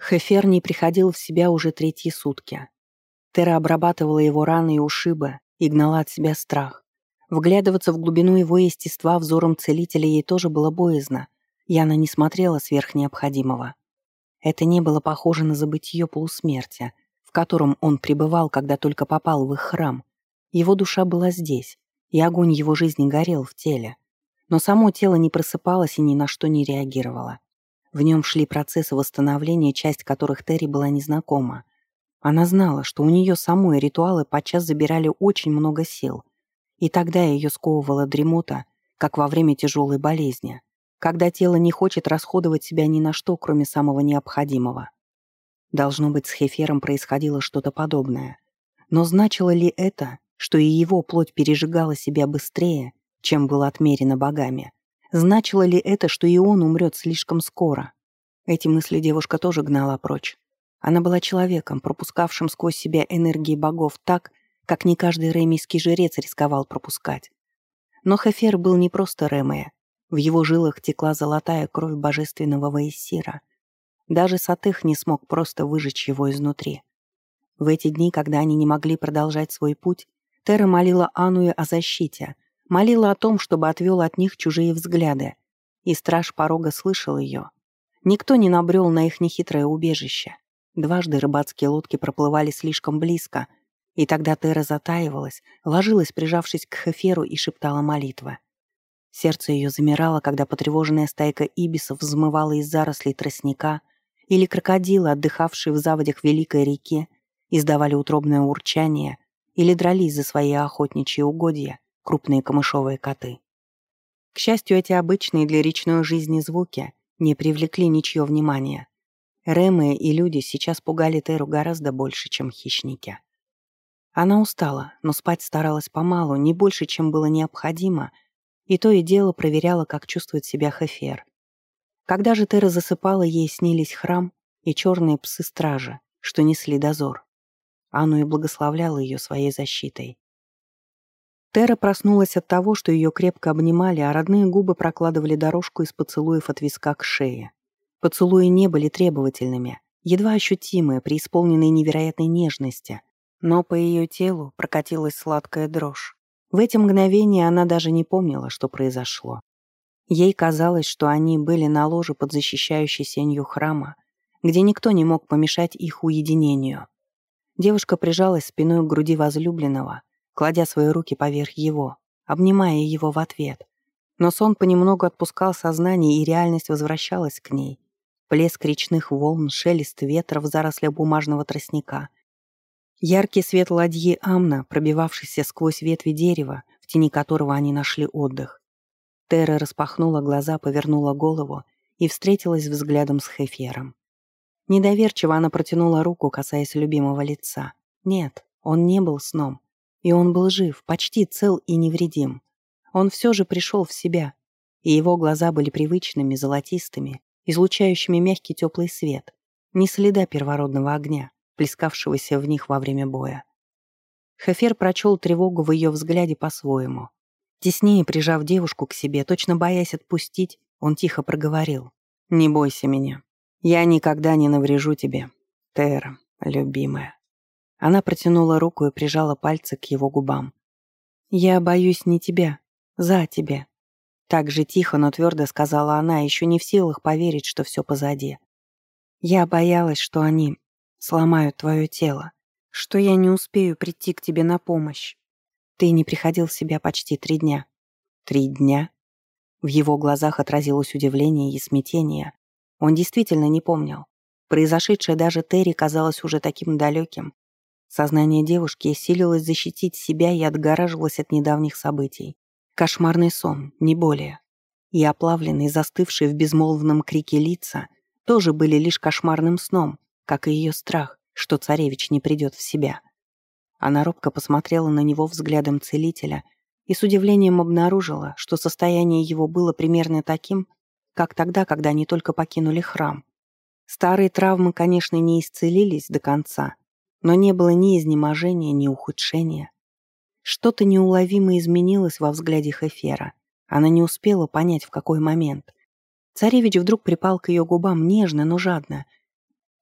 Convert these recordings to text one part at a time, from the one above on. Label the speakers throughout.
Speaker 1: Хефер не приходил в себя уже третьи сутки. Тера обрабатывала его раны и ушибы и гнала от себя страх. Вглядываться в глубину его естества взором целителя ей тоже было боязно, и она не смотрела сверх необходимого. Это не было похоже на забытье полусмерти, в котором он пребывал, когда только попал в их храм. Его душа была здесь, и огонь его жизни горел в теле. Но само тело не просыпалось и ни на что не реагировало. В нем шли процессы восстановления, часть которых Терри была незнакома. Она знала, что у нее самой ритуалы подчас забирали очень много сил, и тогда ее сковывала дремота, как во время тяжелой болезни, когда тело не хочет расходовать себя ни на что, кроме самого необходимого. Должно быть, с Хефером происходило что-то подобное. Но значило ли это, что и его плоть пережигала себя быстрее, чем было отмерено богами? Значило ли это, что и он умрет слишком скоро? Эти мысли девушка тоже гнала прочь. Она была человеком, пропускавшим сквозь себя энергии богов так, как не каждый ремийский жрец рисковал пропускать. Но Хефер был не просто Ремея. В его жилах текла золотая кровь божественного Ваесира. Даже Сатых не смог просто выжечь его изнутри. В эти дни, когда они не могли продолжать свой путь, Тера молила Ануе о защите, молила о том, чтобы отвел от них чужие взгляды, и страж порога слышал ее. Никто не набрел на их нехитрое убежище. Дважды рыбацкие лодки проплывали слишком близко, и тогда Тера затаивалась, ложилась, прижавшись к Хеферу и шептала молитвы. Сердце ее замирало, когда потревоженная стайка ибисов взмывала из зарослей тростника, или крокодилы, отдыхавшие в заводях Великой реки, издавали утробное урчание или дрались за свои охотничьи угодья, крупные камышовые коты. К счастью, эти обычные для речной жизни звуки не привлекли ничье внимания. Ремы и люди сейчас пугали Теру гораздо больше, чем хищники. Она устала, но спать старалась помалу, не больше, чем было необходимо, и то и дело проверяла, как чувствует себя Хефер. Когда же Тера засыпала, ей снились храм и черные псы-стражи, что несли дозор. Анну и благословляла ее своей защитой. Тера проснулась от того, что ее крепко обнимали, а родные губы прокладывали дорожку из поцелуев от виска к шее. Поцелуи не были требовательными, едва ощутимые, преисполненные невероятной нежности, но по ее телу прокатилась сладкая дрожь. В эти мгновения она даже не помнила, что произошло. Ей казалось, что они были на ложе под защищающей сенью храма, где никто не мог помешать их уединению. Девушка прижалась спиной к груди возлюбленного, кладя свои руки поверх его, обнимая его в ответ. Но сон понемногу отпускал сознание, и реальность возвращалась к ней, плеск речных волн, шелест ветра в зарослях бумажного тростника. Яркий свет ладьи Амна, пробивавшийся сквозь ветви дерева, в тени которого они нашли отдых. Тера распахнула глаза, повернула голову и встретилась взглядом с Хефером. Недоверчиво она протянула руку, касаясь любимого лица. Нет, он не был сном. И он был жив, почти цел и невредим. Он все же пришел в себя, и его глаза были привычными, золотистыми, излучающими мягкий теплый свет, ни следа первородного огня, плескавшегося в них во время боя. Хефер прочел тревогу в ее взгляде по-своему. Теснее прижав девушку к себе, точно боясь отпустить, он тихо проговорил. «Не бойся меня. Я никогда не наврежу тебе, Тера, любимая». Она протянула руку и прижала пальцы к его губам. «Я боюсь не тебя, за тебя», так же тихо, но твердо сказала она, еще не в силах поверить, что все позади. «Я боялась, что они сломают твое тело, что я не успею прийти к тебе на помощь. Ты не приходил в себя почти три дня». «Три дня?» В его глазах отразилось удивление и смятение. Он действительно не помнил. Произошедшее даже Терри казалось уже таким далеким. Сознание девушки силилось защитить себя и отгораживалось от недавних событий. Кошмарный сон, не более. И оплавленные, застывшие в безмолвном крике лица тоже были лишь кошмарным сном, как и ее страх, что царевич не придет в себя. Она робко посмотрела на него взглядом целителя и с удивлением обнаружила, что состояние его было примерно таким, как тогда, когда они только покинули храм. Старые травмы, конечно, не исцелились до конца, но не было ни изнеможения, ни ухудшения. Что-то неуловимо изменилось во взгляде Хефера. Она не успела понять, в какой момент. Царевич вдруг припал к ее губам нежно, но жадно.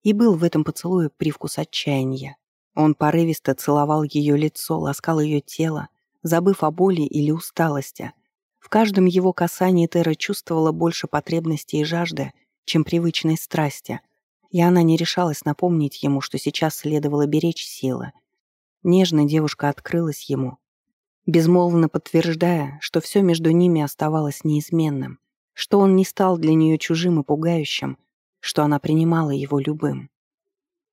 Speaker 1: И был в этом поцелуе привкус отчаяния. Он порывисто целовал ее лицо, ласкал ее тело, забыв о боли или усталости. В каждом его касании Тера чувствовала больше потребности и жажды, чем привычной страсти, и она не решалась напомнить ему, что сейчас следовало беречь силы. Нежно девушка открылась ему, безмолвно подтверждая, что все между ними оставалось неизменным, что он не стал для нее чужим и пугающим, что она принимала его любым.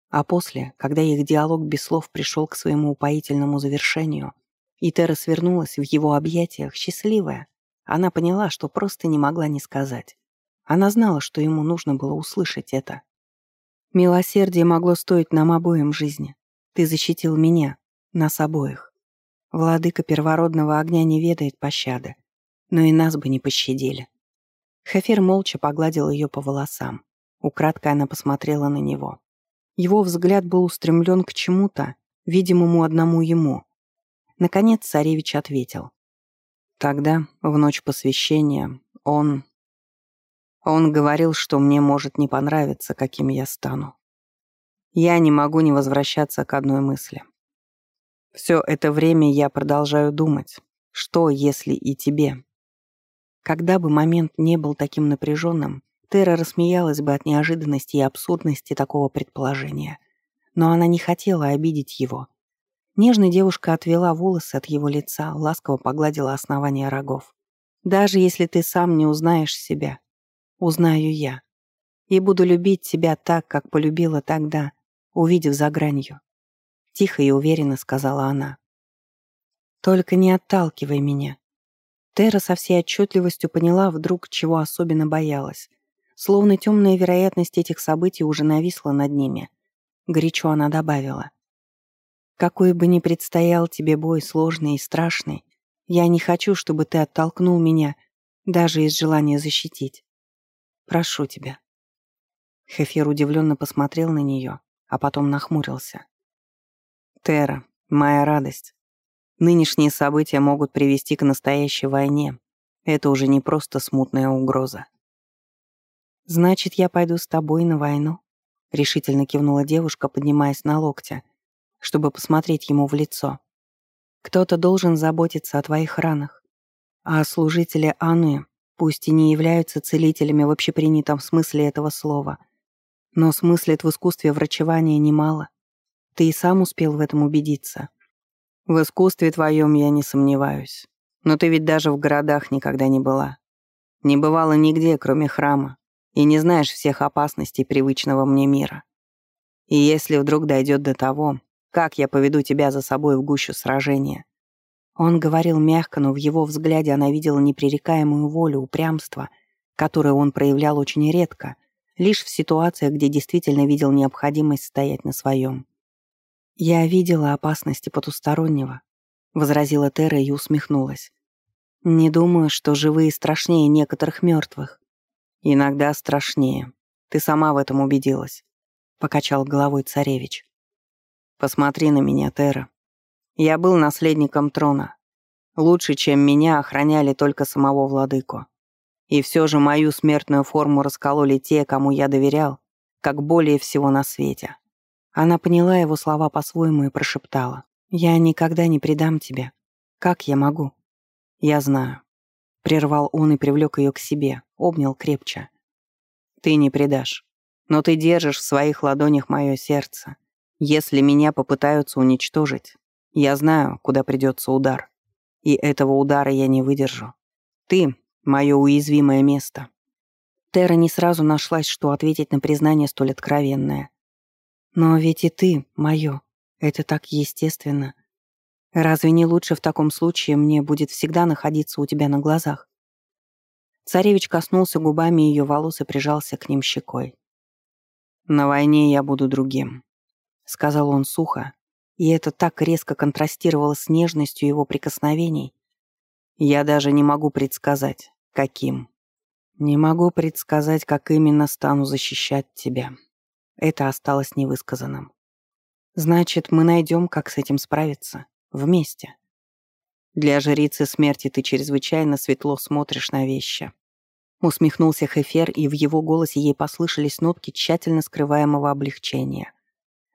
Speaker 1: А после, когда их диалог без слов пришел к своему упоительному завершению, и Тера свернулась в его объятиях, счастливая, она поняла, что просто не могла не сказать. Она знала, что ему нужно было услышать это. «Милосердие могло стоить нам обоим жизни. Ты защитил меня, нас обоих. Владыка первородного огня не ведает пощады, но и нас бы не пощадили». Хефер молча погладил ее по волосам. Украдкой она посмотрела на него. Его взгляд был устремлен к чему-то, видимому одному ему. Наконец царевич ответил. Тогда, в ночь посвящения, он... Он говорил, что мне может не понравиться, каким я стану. Я не могу не возвращаться к одной мысли. Все это время я продолжаю думать, что, если и тебе. Когда бы момент не был таким напряженным, Тера рассмеялась бы от неожиданности и абсурдности такого предположения. Но она не хотела обидеть его. Нежная девушка отвела волосы от его лица, ласково погладила основание рогов. «Даже если ты сам не узнаешь себя, узнаю я. И буду любить тебя так, как полюбила тогда, увидев за гранью». Тихо и уверенно сказала она. «Только не отталкивай меня». Тера со всей отчетливостью поняла вдруг, чего особенно боялась. Словно темная вероятность этих событий уже нависла над ними. Горячо она добавила. «Какой бы ни предстоял тебе бой сложный и страшный, я не хочу, чтобы ты оттолкнул меня даже из желания защитить. Прошу тебя». Хефир удивленно посмотрел на нее, а потом нахмурился. «Тера, моя радость. Нынешние события могут привести к настоящей войне. Это уже не просто смутная угроза. «Значит, я пойду с тобой на войну?» — решительно кивнула девушка, поднимаясь на локте, чтобы посмотреть ему в лицо. «Кто-то должен заботиться о твоих ранах. А служители Анны, пусть и не являются целителями в общепринятом смысле этого слова, но смыслят в искусстве врачевания немало. Ты и сам успел в этом убедиться. В искусстве твоем я не сомневаюсь. Но ты ведь даже в городах никогда не была. Не бывала нигде, кроме храма и не знаешь всех опасностей привычного мне мира. И если вдруг дойдет до того, как я поведу тебя за собой в гущу сражения». Он говорил мягко, но в его взгляде она видела непререкаемую волю, упрямство, которое он проявлял очень редко, лишь в ситуациях, где действительно видел необходимость стоять на своем. «Я видела опасности потустороннего», — возразила Тера и усмехнулась. «Не думаю, что живые страшнее некоторых мертвых. «Иногда страшнее. Ты сама в этом убедилась», — покачал головой царевич. «Посмотри на меня, Тера. Я был наследником трона. Лучше, чем меня, охраняли только самого владыку. И все же мою смертную форму раскололи те, кому я доверял, как более всего на свете». Она поняла его слова по-своему и прошептала. «Я никогда не предам тебя. Как я могу?» «Я знаю. Прервал он и привлек ее к себе, обнял крепче. «Ты не предашь. Но ты держишь в своих ладонях мое сердце. Если меня попытаются уничтожить, я знаю, куда придется удар. И этого удара я не выдержу. Ты — мое уязвимое место». Тера не сразу нашлась, что ответить на признание столь откровенное. «Но ведь и ты — мое. Это так естественно. Разве не лучше в таком случае мне будет всегда находиться у тебя на глазах? Царевич коснулся губами ее волос и прижался к ним щекой. «На войне я буду другим», — сказал он сухо, и это так резко контрастировало с нежностью его прикосновений. «Я даже не могу предсказать, каким. Не могу предсказать, как именно стану защищать тебя». Это осталось невысказанным. «Значит, мы найдем, как с этим справиться». Вместе. Для жрицы смерти ты чрезвычайно светло смотришь на вещи. Усмехнулся Хефер, и в его голосе ей послышались нотки тщательно скрываемого облегчения.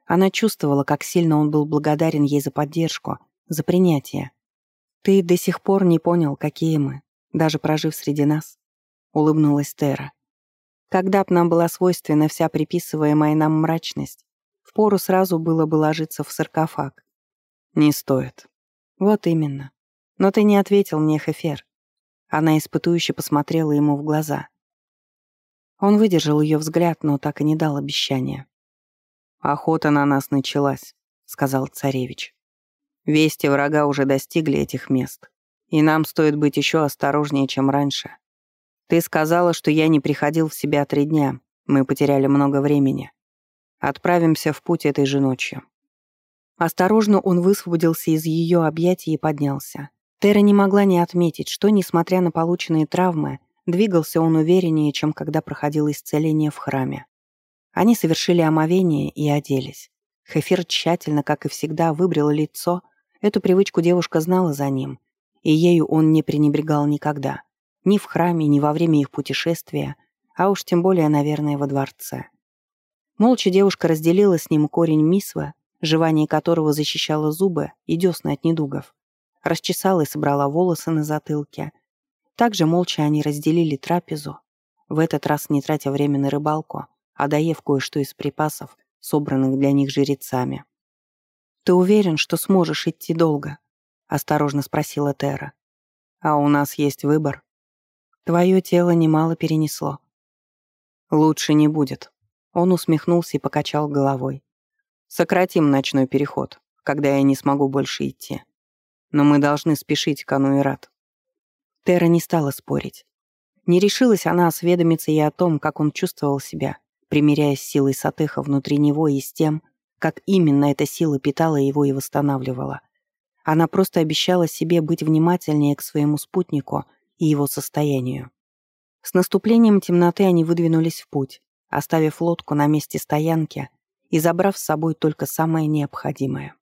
Speaker 1: Она чувствовала, как сильно он был благодарен ей за поддержку, за принятие. «Ты до сих пор не понял, какие мы, даже прожив среди нас», — улыбнулась Тера. «Когда б нам была свойственна вся приписываемая нам мрачность, впору сразу было бы ложиться в саркофаг». «Не стоит». «Вот именно. Но ты не ответил мне, Хефер. Она испытующе посмотрела ему в глаза. Он выдержал ее взгляд, но так и не дал обещания. «Охота на нас началась», — сказал царевич. «Вести врага уже достигли этих мест, и нам стоит быть еще осторожнее, чем раньше. Ты сказала, что я не приходил в себя три дня, мы потеряли много времени. Отправимся в путь этой же ночью». Осторожно он высвободился из ее объятий и поднялся. Тера не могла не отметить, что, несмотря на полученные травмы, двигался он увереннее, чем когда проходило исцеление в храме. Они совершили омовение и оделись. Хефир тщательно, как и всегда, выбрал лицо. Эту привычку девушка знала за ним, и ею он не пренебрегал никогда. Ни в храме, ни во время их путешествия, а уж тем более, наверное, во дворце. Молча девушка разделила с ним корень мисвы, жевание которого защищало зубы и десны от недугов расчесала и собрала волосы на затылке. Также молча они разделили трапезу, в этот раз не тратя время на рыбалку, а доев кое-что из припасов, собранных для них жрецами. «Ты уверен, что сможешь идти долго?» — осторожно спросила Тера. «А у нас есть выбор. Твое тело немало перенесло». «Лучше не будет». Он усмехнулся и покачал головой. «Сократим ночной переход, когда я не смогу больше идти. Но мы должны спешить к Ануэрат». Тера не стала спорить. Не решилась она осведомиться и о том, как он чувствовал себя, примиряясь с силой Сатеха внутри него и с тем, как именно эта сила питала его и восстанавливала. Она просто обещала себе быть внимательнее к своему спутнику и его состоянию. С наступлением темноты они выдвинулись в путь, оставив лодку на месте стоянки и забрав с собой только самое необходимое.